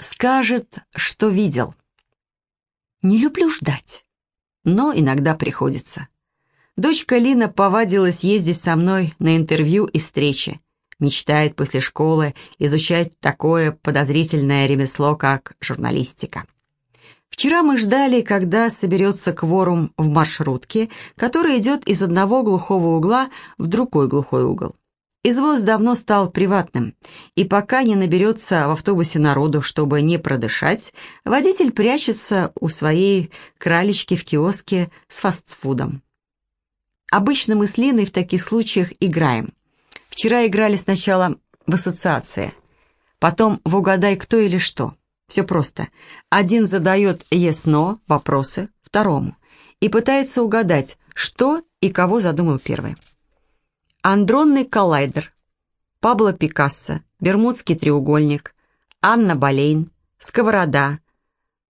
Скажет, что видел. Не люблю ждать, но иногда приходится. Дочка Лина повадилась ездить со мной на интервью и встречи. Мечтает после школы изучать такое подозрительное ремесло, как журналистика. Вчера мы ждали, когда соберется кворум в маршрутке, который идет из одного глухого угла в другой глухой угол. Извоз давно стал приватным, и пока не наберется в автобусе народу, чтобы не продышать, водитель прячется у своей кралечки в киоске с фастфудом. Обычно мы с Линой в таких случаях играем. Вчера играли сначала в ассоциации, потом в «Угадай, кто или что». Все просто. Один задает yes-no вопросы второму и пытается угадать, что и кого задумал первый. Андронный коллайдер, Пабло Пикассо, Бермудский треугольник, Анна Болейн, Сковорода,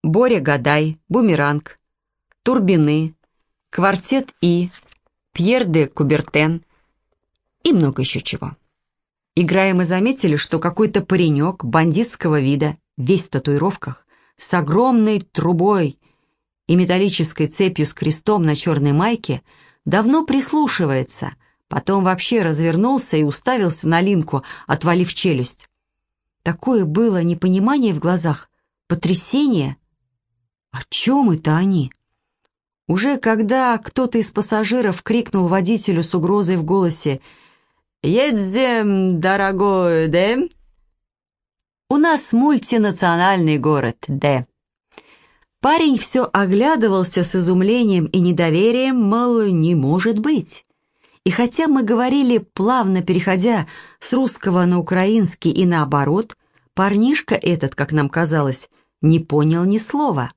Боря Гадай, Бумеранг, Турбины, Квартет И, Пьер де Кубертен. И много еще чего. Играя мы заметили, что какой-то паренек бандитского вида весь в татуировках, с огромной трубой и металлической цепью с крестом на черной майке, давно прислушивается, потом вообще развернулся и уставился на Линку, отвалив челюсть. Такое было непонимание в глазах, потрясение. О чем это они? Уже когда кто-то из пассажиров крикнул водителю с угрозой в голосе «Едем, дорогой Дэм!» У нас мультинациональный город, Д. Парень все оглядывался с изумлением и недоверием, мол, не может быть. И хотя мы говорили, плавно переходя с русского на украинский и наоборот, парнишка этот, как нам казалось, не понял ни слова.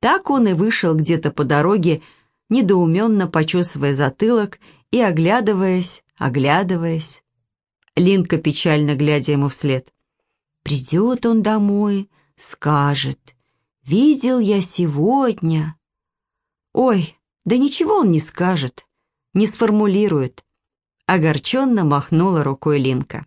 Так он и вышел где-то по дороге, недоуменно почесывая затылок и оглядываясь, оглядываясь. Линка печально глядя ему вслед. Придет он домой, скажет, «Видел я сегодня». Ой, да ничего он не скажет, не сформулирует. Огорченно махнула рукой Линка.